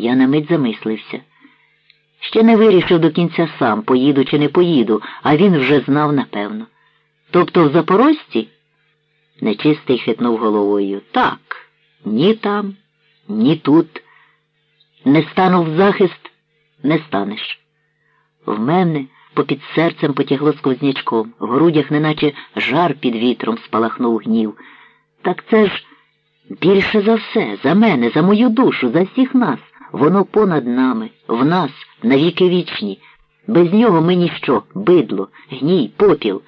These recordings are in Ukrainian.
Я на мить замислився. Ще не вирішив до кінця сам, поїду чи не поїду, а він вже знав напевно. Тобто в Запорожці? Нечистий хитнув головою. Так, ні там, ні тут. Не стану в захист, не станеш. В мене попід серцем потягло сквознячком, в грудях неначе жар під вітром спалахнув гнів. Так це ж більше за все, за мене, за мою душу, за всіх нас. Воно понад нами, в нас, навіки вічні. Без нього ми ніщо, бидло, гній, попіл.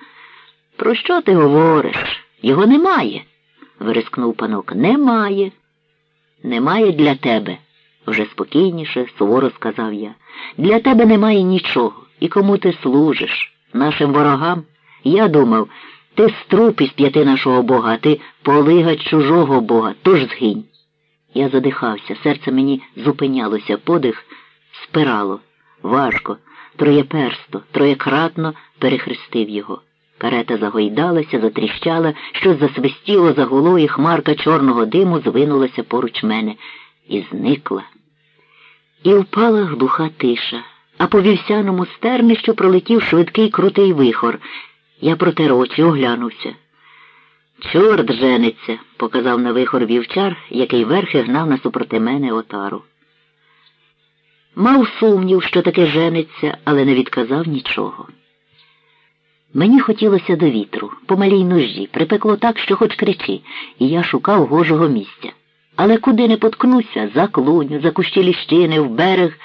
Про що ти говориш? Його немає, вирискнув панок. Немає. Немає для тебе, вже спокійніше, суворо сказав я. Для тебе немає нічого. І кому ти служиш? Нашим ворогам? Я думав, ти струп із п'яти нашого Бога, ти полигач чужого Бога, тож згинь. Я задихався, серце мені зупинялося, подих спирало, важко, троєперсто, троєкратно перехрестив його. Карета загойдалася, затріщала, щось засвистіло загуло, і хмарка чорного диму звинулася поруч мене і зникла. І впала глуха тиша, а по вівсяному стернищу пролетів швидкий крутий вихор. Я протер очі, оглянувся. Чорт жениться, показав на вихор вівчар, який верхи гнав насупроти мене отару. Мав сумнів, що таке жениться, але не відказав нічого. Мені хотілося до вітру, по малій нужі, припекло так, що хоч кричи, і я шукав гожого місця. Але куди не поткнуся, за клуню, за кущі ліщини, в берег,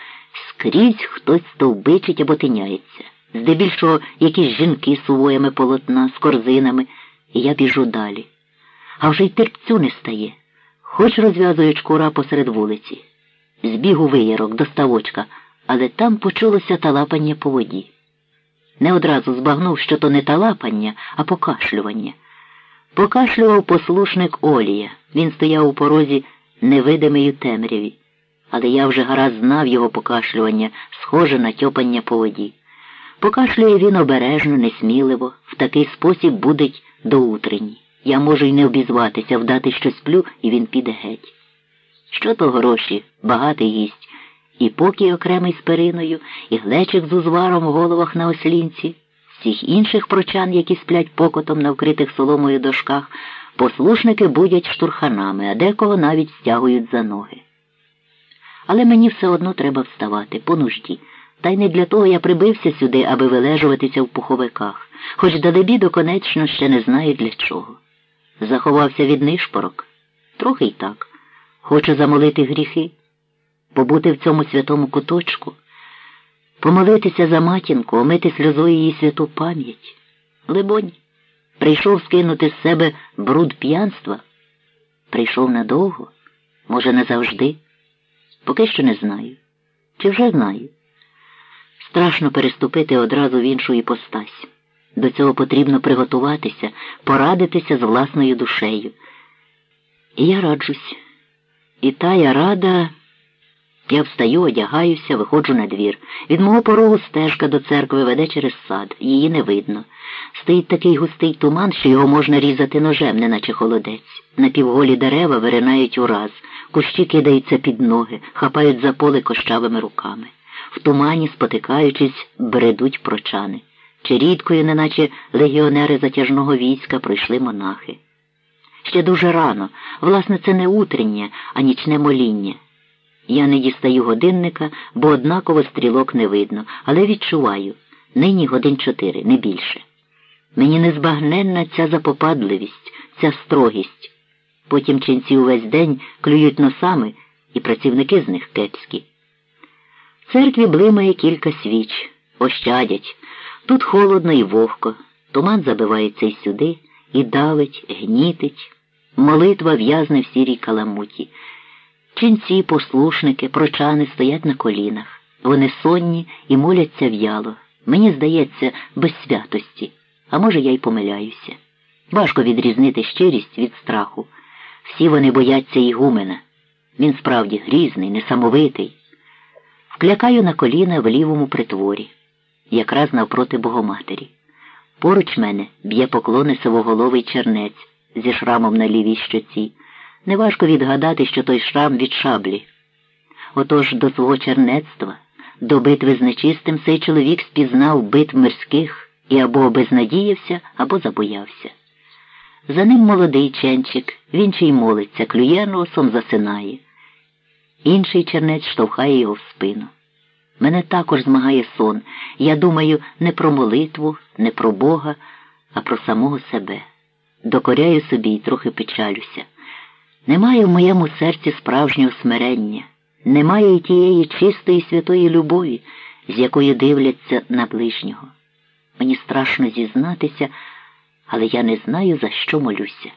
скрізь хтось стовбичить або тиняється. Здебільшого якісь жінки з сувоями полотна, з корзинами, і я біжу далі. А вже й терпцю не стає. Хоч розв'язують шкура посеред вулиці. Збігу виярок до ставочка, але там почулося талапання по воді. Не одразу збагнув, що то не талапання, а покашлювання. Покашлював послушник Олія. Він стояв у порозі невидимої темряві, але я вже гаразд знав його покашлювання, схоже на тьопання по воді. Покашлює він обережно, несміливо, в такий спосіб будить до утренні. Я можу й не обізватися, вдати, що сплю, і він піде геть. Що то гроші, багатий гість, і покій окремий з периною, і глечик з узваром в головах на ослінці, всіх інших прочан, які сплять покотом на вкритих соломою дошках, послушники будять штурханами, а декого навіть стягують за ноги. Але мені все одно треба вставати, по нужді. Та й не для того я прибився сюди, аби вилежуватися в пуховиках, хоч далебі доконечно ще не знаю для чого. Заховався від нишпорок, трохи й так. Хочу замолити гріхи, побути в цьому святому куточку, помолитися за матінку, омити сльозою її святу пам'ять. Либонь, прийшов скинути з себе бруд п'янства. Прийшов надовго, може, назавжди. Поки що не знаю. Чи вже знаю? Страшно переступити одразу в іншу іпостась. До цього потрібно приготуватися, порадитися з власною душею. І я раджусь. І та я рада. Я встаю, одягаюся, виходжу на двір. Від мого порогу стежка до церкви веде через сад, її не видно. Стоїть такий густий туман, що його можна різати ножем, неначе холодець. Напівголі дерева виринають ураз, кущі кидаються під ноги, хапають за поле кощавими руками. В тумані, спотикаючись, бредуть прочани. Чи рідкою, неначе легіонери затяжного війська, пройшли монахи. Ще дуже рано, власне, це не утрення, а нічне моління. Я не дістаю годинника, бо однаково стрілок не видно, але відчуваю нині годин чотири, не більше. Мені незбагненна ця запопадливість, ця строгість. Потім ченці увесь день клюють носами, і працівники з них кепські. В церкві блимає кілька свіч, ощадять. Тут холодно і вогко, туман забивається й сюди, і давить, гнітить. Молитва в'язне в сірій каламуті. Ченці, послушники, прочани стоять на колінах. Вони сонні і моляться в'яло. Мені здається, без святості, а може, я й помиляюся. Важко відрізнити щирість від страху. Всі вони бояться Ігумена. Він справді грізний, несамовитий. Вклякаю на коліна в лівому притворі, якраз навпроти Богоматері. Поруч мене б'є поклони сивоголовий чернець зі шрамом на лівій щоці. Неважко відгадати, що той шрам від шаблі. Отож до свого чернецтва, до битви з нечистим цей чоловік спізнав битв мирських і або безнадіявся, або забоявся. За ним молодий ченчик, він ще молиться, клює носом засинає. Інший чернець штовхає його в спину. Мене також змагає сон. Я думаю не про молитву, не про Бога, а про самого себе. Докоряю собі і трохи печалюся. Немає в моєму серці справжнього смирення, немає й тієї чистої святої любові, з якою дивляться на ближнього. Мені страшно зізнатися, але я не знаю, за що молюся.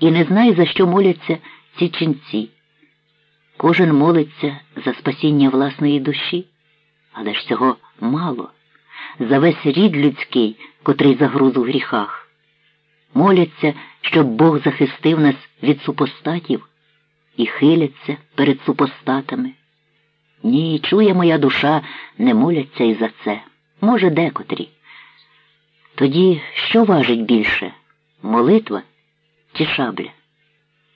І не знаю, за що моляться ці ченці. Кожен молиться за спасіння власної душі, але ж цього мало, за весь рід людський, котрий загруз у гріхах. Моляться, щоб Бог захистив нас від супостатів і хиляться перед супостатами. Ні, чує моя душа, не моляться і за це. Може, декотрі. Тоді що важить більше молитва чи шабля?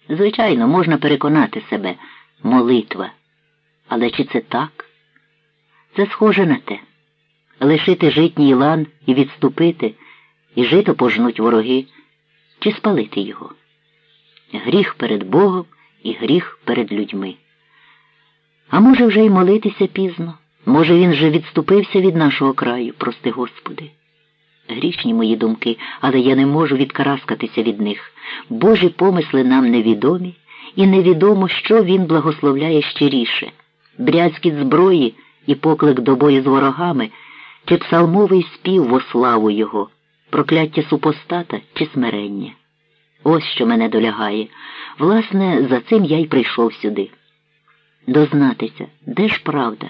Звичайно, можна переконати себе молитва. Але чи це так? Це схоже на те лишити житній лан і відступити, і жито пожнуть вороги, чи спалити його. Гріх перед Богом і гріх перед людьми. А може, вже й молитися пізно, може, він вже відступився від нашого краю, прости Господи. Грішні мої думки, але я не можу відкараскатися від них. Божі помисли нам невідомі, і невідомо, що він благословляє щиріше брязкіт зброї і поклик до бою з ворогами, чи псалмовий спів во славу його, прокляття супостата чи смирення. Ось що мене долягає. Власне, за цим я й прийшов сюди. Дознатися, де ж правда?